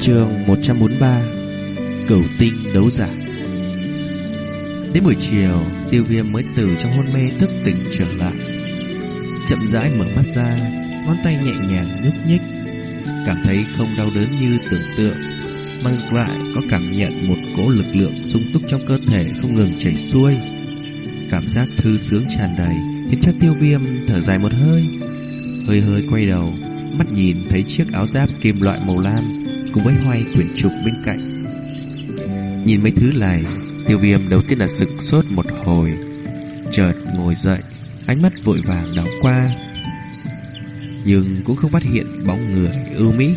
Trường 143 Cửu tinh đấu giả. Đến buổi chiều, Tiêu viêm mới từ trong hôn mê thức tỉnh trở lại. Chậm rãi mở mắt ra, Ngón tay nhẹ nhàng nhúc nhích. Cảm thấy không đau đớn như tưởng tượng, Mà ngược lại có cảm nhận một cỗ lực lượng sung túc trong cơ thể không ngừng chảy xuôi. Cảm giác thư sướng tràn đầy Khiến cho tiêu viêm thở dài một hơi. Hơi hơi quay đầu, Mắt nhìn thấy chiếc áo giáp kim loại màu lam Cùng với hoay quyển trục bên cạnh. Nhìn mấy thứ này, Tiêu viêm đầu tiên là sực sốt một hồi, Chợt ngồi dậy, Ánh mắt vội vàng đảo qua. Nhưng cũng không phát hiện bóng người ưu mỹ.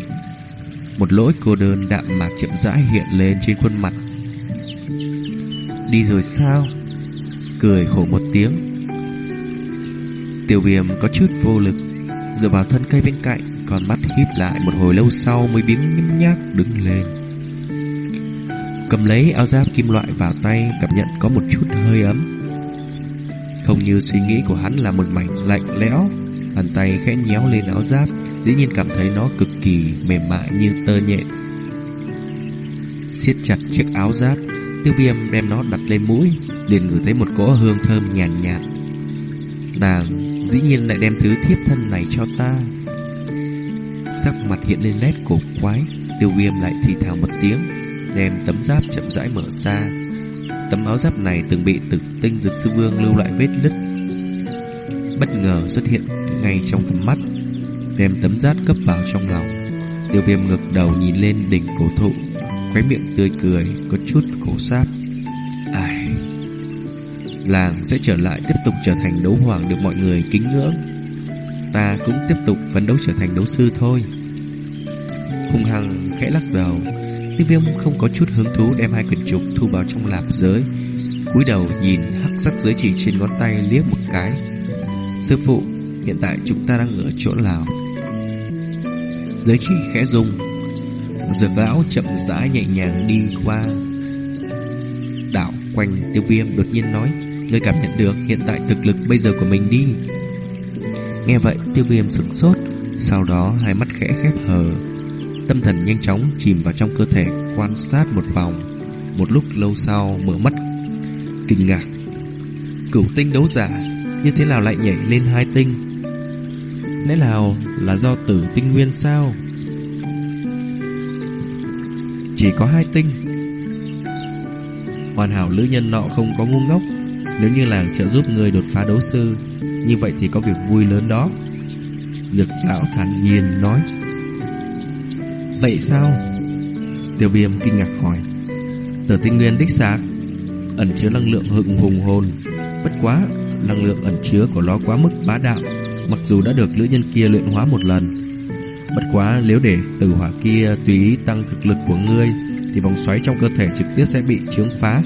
Một lỗi cô đơn đạm mạc chậm rãi hiện lên trên khuôn mặt. Đi rồi sao? Cười khổ một tiếng. Tiêu viêm có chút vô lực, Dựa vào thân cây bên cạnh con mắt híp lại một hồi lâu sau Mới biến nhâm nhác đứng lên. Cầm lấy áo giáp kim loại vào tay Cảm nhận có một chút hơi ấm. Không như suy nghĩ của hắn là một mảnh lạnh lẽo Bàn tay khẽ nhéo lên áo giáp Dĩ nhiên cảm thấy nó cực kỳ mềm mại như tơ nhện. Siết chặt chiếc áo giáp Tiêu viêm đem nó đặt lên mũi liền ngửi thấy một cỗ hương thơm nhàn nhạt, nhạt. Nàng dĩ nhiên lại đem thứ thiếp thân này cho ta. Sắc mặt hiện lên nét cổ quái, Tiêu viêm lại thì thào một tiếng, Đem tấm giáp chậm rãi mở ra. Tấm áo giáp này từng bị tử tinh dực sư vương lưu lại vết nứt. Bất ngờ xuất hiện ngay trong tầm mắt, Đem tấm giáp cấp vào trong lòng. Tiêu viêm ngược đầu nhìn lên đỉnh cổ thụ, Khóe miệng tươi cười, Có chút cổ sáp Ai, Làng sẽ trở lại tiếp tục trở thành đấu hoàng được mọi người kính ngưỡng. Ta cũng tiếp tục phấn đấu trở thành đấu sư thôi. Hùng hằng khẽ lắc đầu, Tiêu viêm không có chút hứng thú đem hai quyển trục thu vào trong lạp giới. Cúi đầu nhìn hắc sắc giới chỉ trên ngón tay liếc một cái. Sư phụ, Hiện tại chúng ta đang ở chỗ nào? Giới chỉ khẽ rung. Dược lão chậm rãi nhẹ nhàng đi qua. Đảo quanh tiêu viêm đột nhiên nói, Ngươi cảm nhận được hiện tại thực lực bây giờ của mình đi. Nghe vậy, tiêu viêm sửng sốt, Sau đó hai mắt khẽ khép hờ. Tâm thần nhanh chóng chìm vào trong cơ thể, Quan sát một vòng. Một lúc lâu sau, mở mắt. Kinh ngạc. Cửu tinh đấu giả, Như thế nào lại nhảy lên hai tinh? Lẽ nào là do tử tinh nguyên sao? Chỉ có hai tinh. Hoàn hảo nữ nhân nọ không có ngu ngốc. Nếu như làng trợ giúp người đột phá đấu sư như vậy thì có việc vui lớn đó. Dược lão thản nhiên nói. Vậy sao? Tiêu viêm kinh ngạc hỏi. Tử tinh nguyên đích xác, Ẩn chứa năng lượng hựng hùng hồn. Bất quá, Năng lượng ẩn chứa của nó quá mức bá đạo, Mặc dù đã được nữ nhân kia luyện hóa một lần. Bất quá nếu để tử hỏa kia tùy ý tăng thực lực của ngươi, Thì vòng xoáy trong cơ thể trực tiếp sẽ bị chướng phá.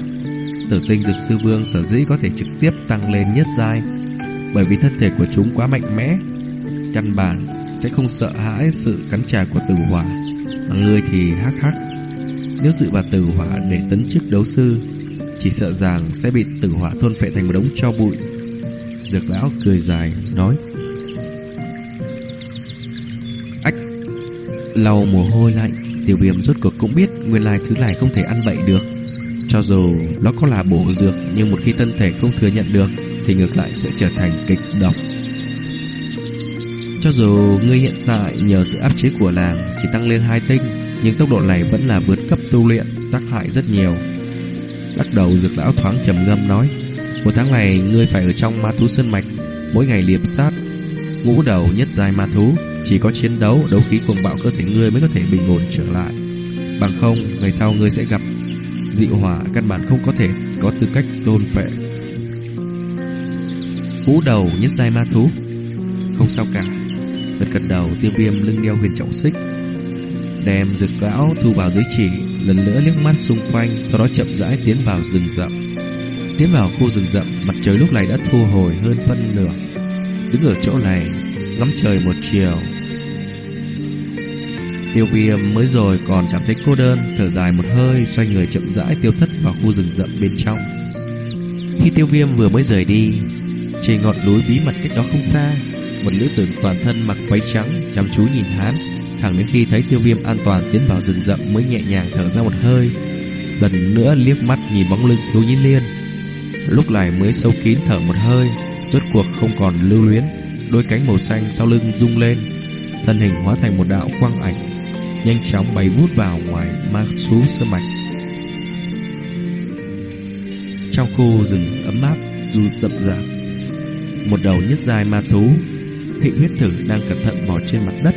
Tử tinh dực sư vương sở dĩ có thể trực tiếp tăng lên nhất giai bởi vì thân thể của chúng quá mạnh mẽ, Căn bản sẽ không sợ hãi sự cắn trả của tử hỏa. Mà ngươi thì hắc hắc. Nếu dựa vào tử hỏa để tấn chức đấu sư, Chỉ sợ rằng sẽ bị tử hỏa thôn phệ thành một đống cho bụi. Dược lão cười dài, nói, Ách, Lau mồ hôi lạnh, Tiểu viêm rốt cuộc cũng biết Nguyên lai thứ này không thể ăn bậy được. Cho dù nó có là bổ dược, Nhưng một khi thân thể không thừa nhận được thì ngược lại sẽ trở thành kịch độc. Cho dù ngươi hiện tại nhờ sự áp chế của làng Chỉ tăng lên hai tinh, Nhưng tốc độ này vẫn là vượt cấp tu luyện, Tác hại rất nhiều. Lắc đầu dược lão thoáng trầm ngâm nói, Một tháng này ngươi phải ở trong ma thú sơn mạch, Mỗi ngày liệp sát, Ngũ đầu nhất dài ma thú, Chỉ có chiến đấu đấu khí cuồng bạo cơ thể ngươi Mới có thể bình ổn trở lại. Bằng không, ngày sau ngươi sẽ gặp Dị hỏa căn bản không có thể Có tư cách tôn phệ cú đầu nhất giai ma thú. Không sao cả. Gật gật đầu, tiêu viêm lưng đeo huyền trọng xích. Đem dược lão thu vào dưới chỉ, Lần nữa liếc mắt xung quanh, Sau đó chậm rãi tiến vào rừng rậm. Tiến vào khu rừng rậm, Mặt trời lúc này đã thu hồi hơn phân nửa. Đứng ở chỗ này, Ngắm trời một chiều. Tiêu viêm mới rồi còn cảm thấy cô đơn, Thở dài một hơi, Xoay người chậm rãi tiêu thất vào khu rừng rậm bên trong. Khi tiêu viêm vừa mới rời đi trên ngọn núi bí mật cách đó không xa. Một nữ tử toàn thân mặc váy trắng, Chăm chú nhìn hắn Thẳng đến khi thấy tiêu viêm an toàn tiến vào rừng rậm mới nhẹ nhàng thở ra một hơi. Lần nữa liếc mắt nhìn bóng lưng thiếu nhĩ liên. Lúc này mới sâu kín thở một hơi, Rốt cuộc không còn lưu luyến. Đôi cánh màu xanh sau lưng rung lên, Thân hình hóa thành một đạo quang ảnh, Nhanh chóng bay vút vào ngoài ma xú sơn mạch. Trong khu rừng ấm áp dù rậm rạp một đầu nhất dài ma thú. Thị huyết thử đang cẩn thận bò trên mặt đất.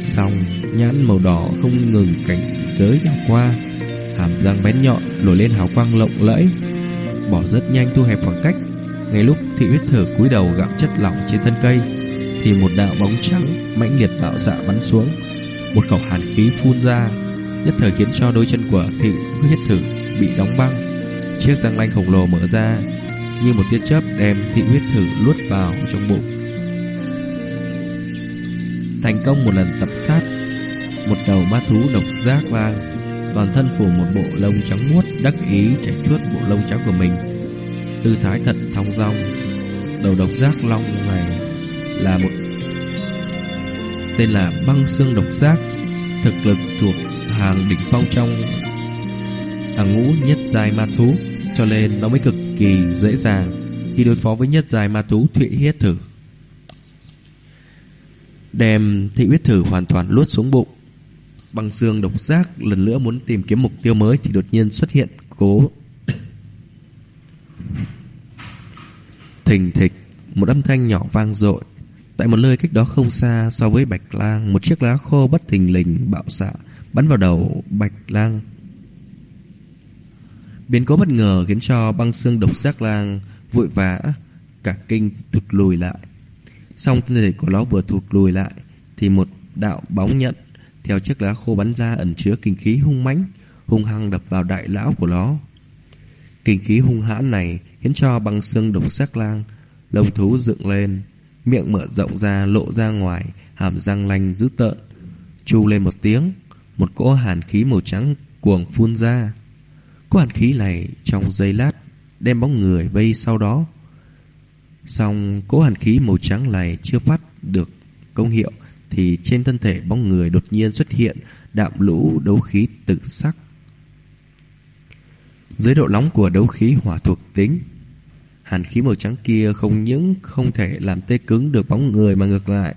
Xong, nhãn màu đỏ không ngừng cảnh giới đảo qua. Hàm răng bén nhọn nổi lên hào quang lộng lẫy. Bỏ rất nhanh thu hẹp khoảng cách. Ngay lúc thị huyết thử cúi đầu gặm chất lỏng trên thân cây, Thì một đạo bóng trắng mãnh liệt bạo xạ bắn xuống. Một khẩu hàn khí phun ra, Nhất thời khiến cho đôi chân của thị huyết thử bị đóng băng. Chiếc răng lanh khổng lồ mở ra như một tia chớp đem thị huyết thử luốt vào trong bụng. Thành công một lần tập sát, Một đầu ma thú độc giác lang Toàn thân phủ một bộ lông trắng muốt Đắc ý chảy chuốt bộ lông trắng của mình. Tư thái thật thong dong, Đầu độc giác long này Là một Tên là băng xương độc giác, Thực lực thuộc hàng đỉnh phong trong Hàng ngũ nhất giai ma thú, Cho nên nó mới cực kỳ dễ dàng Khi đối phó với nhất giai ma thú Thụy huyết Thử. Đem thị huyết thử hoàn toàn luốt xuống bụng. Băng xương độc giác lần nữa muốn tìm kiếm mục tiêu mới Thì đột nhiên xuất hiện cố. Thình thịch, Một âm thanh nhỏ vang dội. Tại một nơi cách đó không xa, so với bạch lang, Một chiếc lá khô bất thình lình bạo xạ Bắn vào đầu bạch lang. Biến cố bất ngờ khiến cho băng xương độc giác lang vội vã, cả kinh thụt lùi lại. Xong thân thể của nó vừa thụt lùi lại Thì một đạo bóng nhận Theo chiếc lá khô bắn ra ẩn chứa kinh khí hung mãnh, Hung hăng đập vào đại lão của nó. Kinh khí hung hãn này Khiến cho băng xương độc sắc lang Lông thú dựng lên, Miệng mở rộng ra, lộ ra ngoài, Hàm răng lanh dữ tợn. Chu lên một tiếng, Một cỗ hàn khí màu trắng cuồng phun ra. Cỗ hàn khí này trong giây lát Đem bóng người vây sau đó. Xong cỗ hàn khí màu trắng này chưa phát được công hiệu Thì trên thân thể bóng người đột nhiên xuất hiện đạm lũ đấu khí tự sắc. Dưới độ nóng của đấu khí hỏa thuộc tính, Hàn khí màu trắng kia không những không thể làm tê cứng được bóng người mà ngược lại,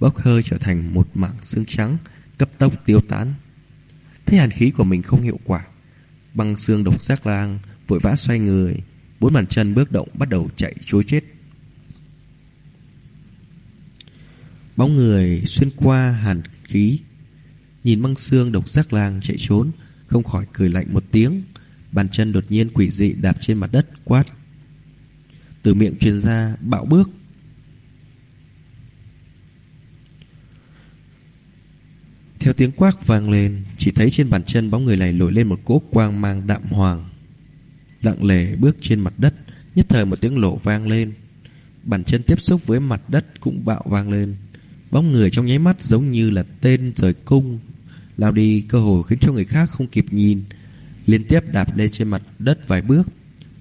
Bốc hơi trở thành một mảng xương trắng cấp tốc tiêu tán. Thấy hàn khí của mình không hiệu quả Băng xương độc giác lang, vội vã xoay người, Bốn bàn chân bước động bắt đầu chạy trối chết. Bóng người xuyên qua hàn khí, Nhìn băng xương độc giác lang chạy trốn, Không khỏi cười lạnh một tiếng, Bàn chân đột nhiên quỷ dị đạp trên mặt đất quát. Từ miệng truyền ra bạo bước Theo tiếng quát vang lên Chỉ thấy trên bàn chân bóng người này nổi lên một cỗ quang mang đạm hoàng. Lặng lề bước trên mặt đất Nhất thời một tiếng lộ vang lên. Bàn chân tiếp xúc với mặt đất cũng bạo vang lên. Bóng người trong nháy mắt giống như là tên rời cung Lao đi cơ hội khiến cho người khác không kịp nhìn. Liên tiếp đạp lên trên mặt đất vài bước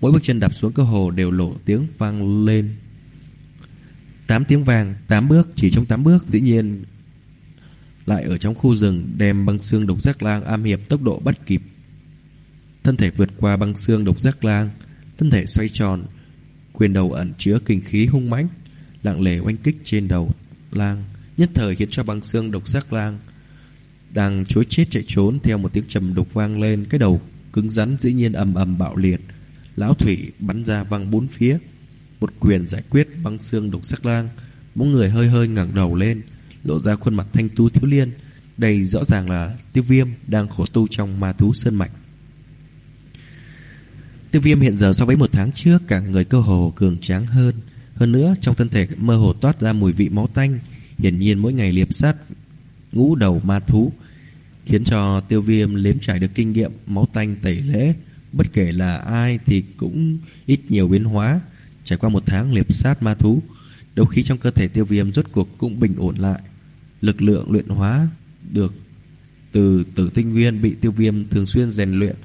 Mỗi bước chân đạp xuống cơ hồ đều lộ tiếng vang lên. Tám tiếng vàng, tám bước Chỉ trong tám bước dĩ nhiên lại ở trong khu rừng, Đem băng xương độc giác lang am hiệp tốc độ bắt kịp. Thân thể vượt qua băng xương độc giác lang, Thân thể xoay tròn, Quyền đầu ẩn chứa kinh khí hung mãnh, Lặng lề oanh kích trên đầu lang, Nhất thời khiến cho băng xương độc giác lang Đang chối chết chạy trốn Theo một tiếng trầm đục vang lên, Cái đầu cứng rắn dĩ nhiên ầm ầm bạo liệt, Lão thủy bắn ra văng bốn phía. Một quyền giải quyết băng xương độc giác lang mỗi người hơi hơi ngẩng đầu lên Lộ ra khuôn mặt thanh tú thiếu liên Đây rõ ràng là tiêu viêm Đang khổ tu trong ma thú sơn mạch. Tiêu viêm hiện giờ so với một tháng trước, Cả người cơ hồ cường tráng hơn. Hơn nữa, trong thân thể mơ hồ toát ra mùi vị máu tanh. Hiển nhiên mỗi ngày liệp sát, ngũ đầu ma thú, Khiến cho tiêu viêm liếm trải được kinh nghiệm máu tanh tẩy lễ. Bất kể là ai thì cũng ít nhiều biến hóa. Trải qua một tháng liệp sát ma thú, Đấu khí trong cơ thể tiêu viêm rốt cuộc cũng bình ổn lại. Lực lượng luyện hóa được từ tử tinh nguyên bị tiêu viêm thường xuyên rèn luyện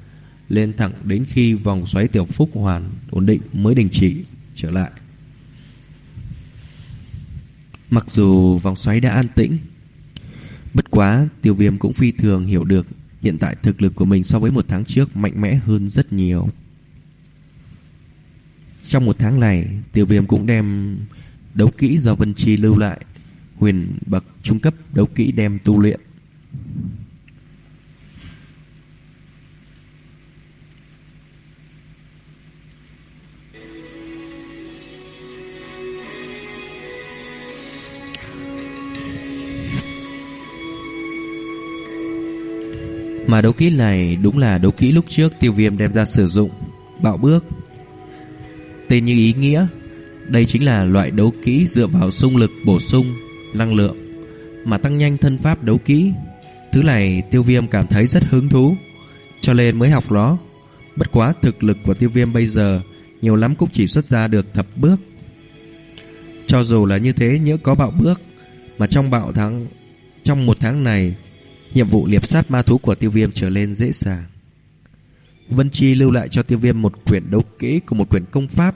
lên thẳng đến khi vòng xoáy tiểu phúc hoàn ổn định mới đình chỉ trở lại. Mặc dù vòng xoáy đã an tĩnh, Bất quá, tiêu viêm cũng phi thường hiểu được hiện tại thực lực của mình so với một tháng trước mạnh mẽ hơn rất nhiều. Trong một tháng này, tiêu viêm cũng đem đấu kỹ do Vân Chi lưu lại, huyền bậc trung cấp đấu kỹ đem tu luyện. Mà đấu kỹ này đúng là đấu kỹ lúc trước tiêu viêm đem ra sử dụng, Bạo bước Tên như ý nghĩa, Đây chính là loại đấu kỹ dựa vào xung lực bổ sung Năng lượng, Mà tăng nhanh thân pháp đấu kỹ. Thứ này tiêu viêm cảm thấy rất hứng thú, Cho nên mới học nó. Bất quá thực lực của tiêu viêm bây giờ Nhiều lắm cũng chỉ xuất ra được thập bước. Cho dù là như thế nhớ có bạo bước, Mà trong bạo tháng, Trong một tháng này, Nhiệm vụ liệp sát ma thú của tiêu viêm trở lên dễ dàng. Vân Chi lưu lại cho tiêu viêm một quyển đấu kỹ cùng một quyển công pháp.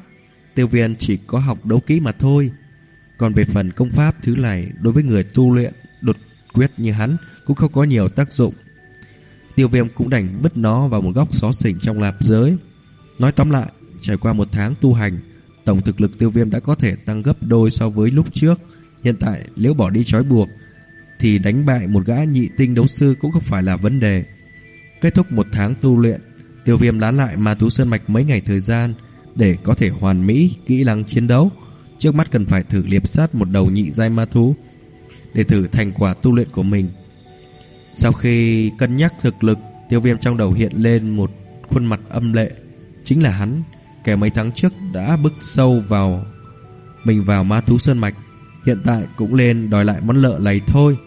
Tiêu viêm chỉ có học đấu kỹ mà thôi. Còn về phần công pháp thứ này Đối với người tu luyện đột quyết như hắn Cũng không có nhiều tác dụng Tiêu viêm cũng đành bứt nó vào một góc xó xỉnh trong lạp giới Nói tóm lại Trải qua một tháng tu hành Tổng thực lực tiêu viêm đã có thể tăng gấp đôi so với lúc trước Hiện tại nếu bỏ đi trói buộc thì đánh bại một gã nhị tinh đấu sư cũng không phải là vấn đề. Kết thúc một tháng tu luyện, tiêu viêm lá lại ma tú sơn mạch mấy ngày thời gian để có thể hoàn mỹ kỹ năng chiến đấu. Trước mắt cần phải thử liệp sát một đầu nhị giai ma thú để thử thành quả tu luyện của mình. Sau khi cân nhắc thực lực, tiêu viêm trong đầu hiện lên một khuôn mặt âm lệ. Chính là hắn, kẻ mấy tháng trước đã bước sâu vào mình vào ma thú sơn mạch. Hiện tại cũng lên đòi lại món lợ này thôi.